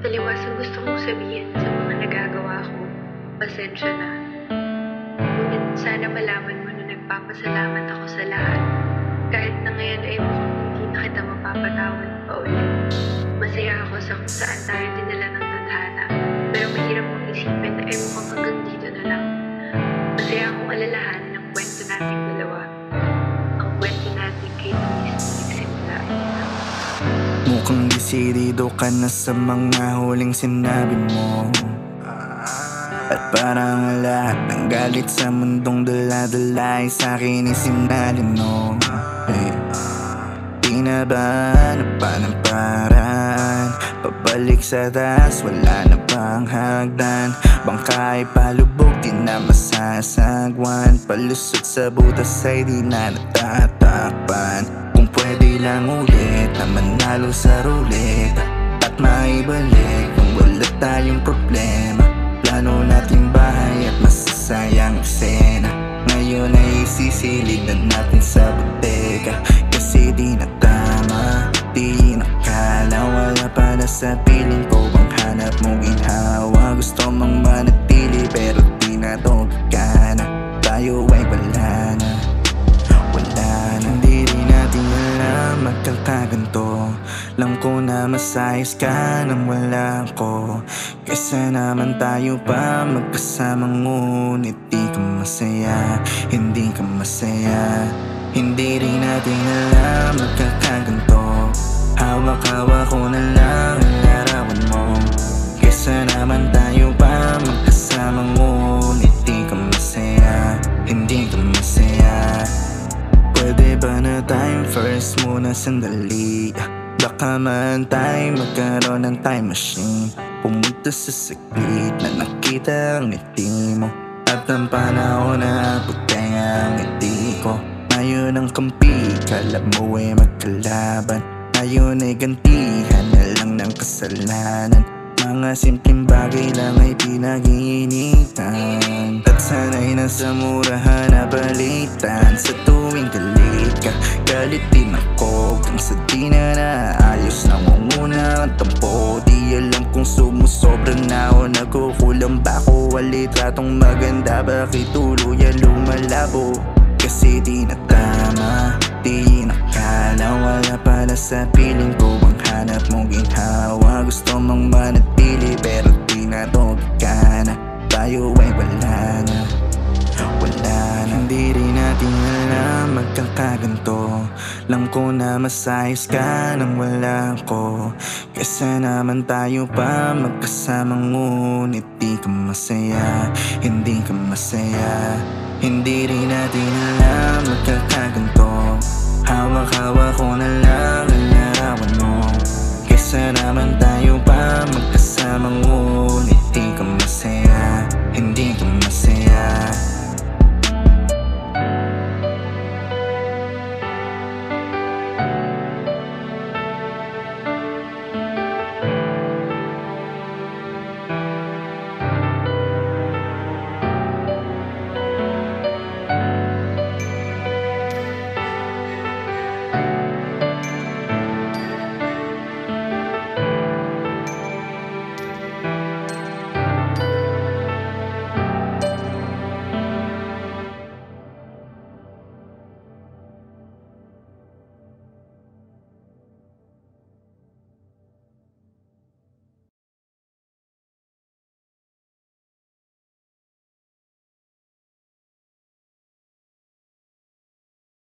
Taliwas ang gusto kong sabihin sa mga nagagawa ko. Pasensya na. Ngunit sana malaman mo na nagpapasalamat ako sa lahat. Kahit na ngayon ay mukhang hindi na kita mapapatawad pa ulit. Masaya ako sa kung saan tayo dinala ng tadhana. Pero mahirap kong isipin na ay mukhang hanggang dito na lang. Masaya akong alalahanin ang kwento nating dalawa. Mukhang desidido ka na sa mga huling sinabi mo. At parang lahat ng galit sa mundong dala-dala ay sa'kin isinalin mo. Hey. Di na ba na pa ng paraan? Pabalik sa taas, wala na bang hagdan? Bangkay palubog, di na masasagwan. Palusot sa butas ay di na natatakpan Kung pwede lang ulit na manalo sa ruleta At maibalik. Kung wala tayong problema Plano nating bahay at masasayang eksena. Ngayon ay isisilid na natin sa bodega Kasi di na tama, di nakala Wala pala sa Lang ko na masayos ka nang wala ko. Kesa naman tayo pa magkasama Ngunit di ka masaya, hindi ka masaya. Hindi rin natin alam magkakaganto. Hawak-hawak ko na lang ang larawan mo. Kesa naman tayo pa magkasama Ngunit di ka masaya, hindi ka masaya. Pwede ba na tayong first muna sandali? Baka man tayo magkaroon ng time machine. Pumunta sa saglit na nakita ang ngiti mo. At ang panahon na abot kaya ang ngiti ko. Ngayon ang kampi, kala mo ay magkalaban. Ngayon ay gantihan na lang ng kasalanan. Mga simpleng bagay lang ay pinag-iinitan. At sana'y nasa murahan na balitan. Sa tuwing galit ka, galit din ako Kung sa di na naayos, nangunguna ang tampo Di alam kung sumusobra na o nagkukulang ba ako Walitratong maganda, bakit tuluyan lumalabo? Kasi di na tama, di nakala Wala pala sa piling ko ang hanap mong ginhawa Gusto mong manatili pero di na to gagana Tayo ay wala na, nagkaganto Alam ko na masayos ka nang wala ko. Kesa naman tayo pa magkasama Ngunit di ka masaya, hindi ka masaya. Hindi rin natin alam nagkakaganto Hawak-hawak ko na lang ang larawan mo. Kesa naman tayo pa magkasama Ngunit di ka masaya.